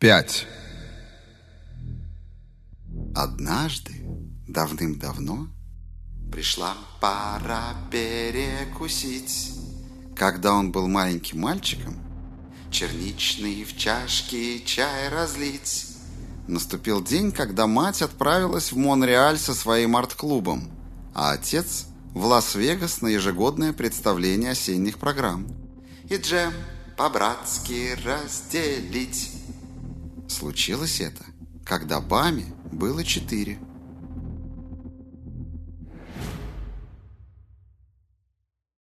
5. Однажды, давным-давно, пришла пора перекусить. Когда он был маленьким мальчиком, черничный в чашке чай разлить. Наступил день, когда мать отправилась в Монреаль со своим арт-клубом, а отец в Лас-Вегас на ежегодное представление осенних программ. И джем по-братски разделить. Случилось это, когда Баме было четыре.